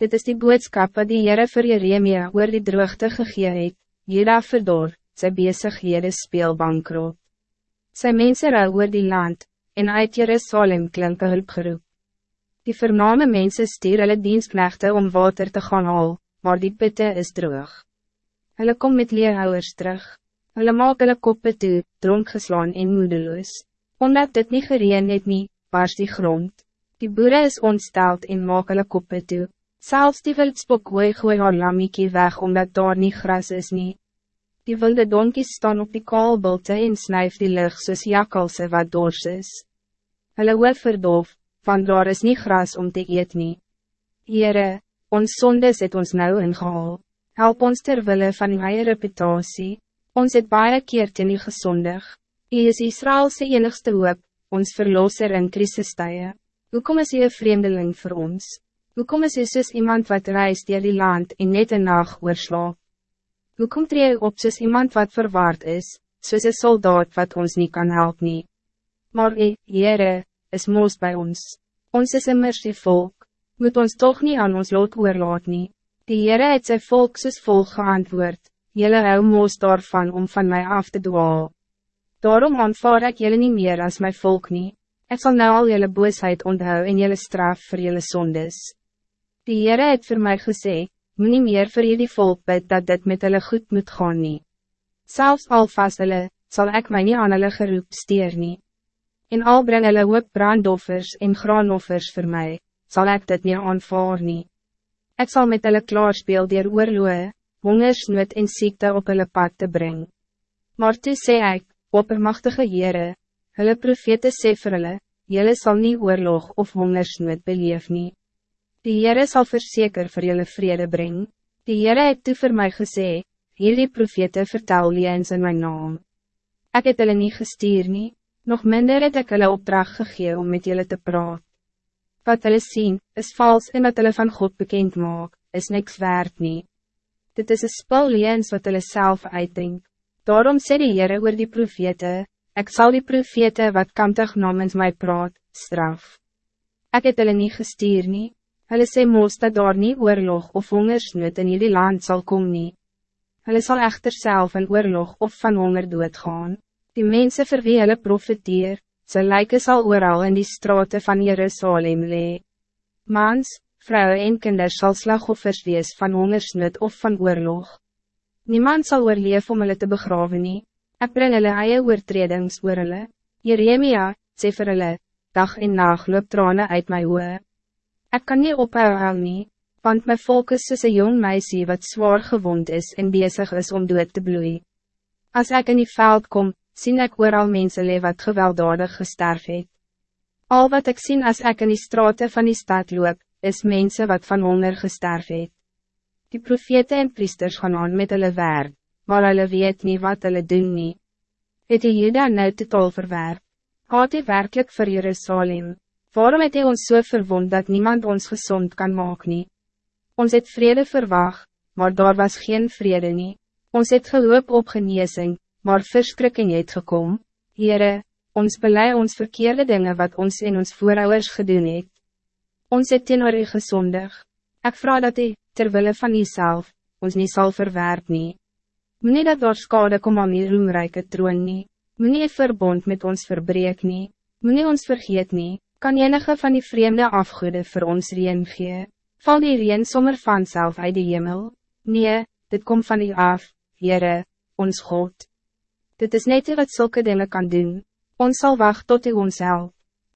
Dit is die boodskap wat die Heere vir Jeremia oor die droogte gegee het, Jeda verdor, sy bezighede speel bankroot. Sy mense rou oor die land, en uit Jerusalem klink een hulpgeroep. Die vername mensen stuur hulle dienstknechte om water te gaan haal, maar die pitte is droog. Hulle kom met leerhouwers terug. Hulle maak hulle koppe toe, dronk geslaan en moedeloos. Omdat dit niet gereen het nie, was die grond. Die boere is ontsteld en maak hulle koppe toe. Zelfs die wildspok gooi gooi haar lamiekie weg omdat daar niet gras is nie. Die wilde donkies staan op die kaalbulte en snuif die lucht soos jakkalse wat dors is. Hulle hoof verdoof, want daar is niet gras om te eet nie. Heere, ons sondes het ons nou ingehaal. Help ons terwille van die eie reputatie. Ons het baie keer ten die gezondig. U is Israëlse enigste hoop, ons verlosser in crisistuie. Hoekom is u een vreemdeling voor ons? Hoekom is jy soos iemand wat reist dier die land en net een nacht oorslaap? Hoekom tree jy op soos iemand wat verwaard is, soos een soldaat wat ons niet kan helpen? nie? Maar jy, Heere, is moos bij ons. Ons is immers die volk, moet ons toch niet aan ons lot oorlaat nie. Die Heere het sy volk soos volk geantwoord, jylle hou moos daarvan om van mij af te dwaal. Daarom aanvaar ik jullie niet meer als mijn volk niet. Ik zal nou al jullie boosheid onthou en jullie straf voor jullie zondes. Die Heere het voor mij gesê, moet nie meer vir die volk bid dat dit met hulle goed moet gaan nie. Selfs al vast hulle, sal ek my nie aan hulle geroep steer nie. En al breng hulle ook brandoffers en graanoffers voor mij, zal ik dit nie aanvaar nie. Ek sal met hulle klaarspeel dier oorloe, hongersnood en ziekte op hulle pad te brengen. Maar toe sê ek, oppermachtige Heere, hulle profete sê vir hulle, julle sal nie oorlog of hongersnood beleef nie. Die Heere zal verzeker voor jullie vrede brengen. Die Heere het toe vir my gesê, hierdie profete vertel eens in mijn naam. Ik het hulle nie gestuur nie, nog minder het ek hulle opdracht gegee om met jullie te praat. Wat hulle sien, is vals en wat hulle van God bekend maak, is niks waard nie. Dit is een spul eens wat hulle self uitdrink. Daarom sê die Heere oor die profete, ik zal die profete wat kantig namens mij praat, straf. Ik het hulle nie gestuur nie, Hulle sê moos dat daar nie oorlog of hongersnood in jullie land zal komen. nie. Hulle sal echter self in oorlog of van honger doodgaan. Die mensen vir wie hulle profiteer, sy lyke sal ooral in die straten van Jerusalem lee. Mans, vrouwen en kinders sal slagoffers wees van hongersnood of van oorlog. Niemand zal oorleef om hulle te begraven nie. Ek bring hulle eie oortredings oor hulle. Jeremia, sê vir hulle, dag en nacht loop trane uit my oor. Ik kan niet ophou nie, want mijn volk is soos een jong meisje wat zwaar gewond is en bezig is om dood te bloeien. Als ik in die veld kom, zie ik al mensen leven wat gewelddadig gesterf het. Al wat ik zie als ik in die straten van die stad loop, is mensen wat van honger gesterf het. Die profete en priesters gaan aan met hulle werk, maar hulle weet niet wat hulle doen nie. Het die Juda nou totaal verwerp? Had hij werkelijk voor Jerusalem? Waarom het hy ons so verwond dat niemand ons gezond kan maken? nie? Ons het vrede verwacht, maar daar was geen vrede nie. Ons het geloop op geneesing, maar verskrikking het gekom. Heere, ons belei ons verkeerde dingen wat ons in ons voorouders gedoen het. Ons het teenoor u gezondig. Ik vraag dat u, terwille van jezelf, ons niet zal verwerp nie. Meneer dat daar skade kom aan die roemrijke troon nie. Meneer verbond met ons verbreek nie. Meneer ons vergeet nie. Kan enige van die vreemde afgoede voor ons reen gee? Val die reen sommer vanzelf uit die hemel? Nee, dit komt van die af, Heere, ons God. Dit is net wat zulke dingen kan doen. Ons zal wachten tot u ons helpt.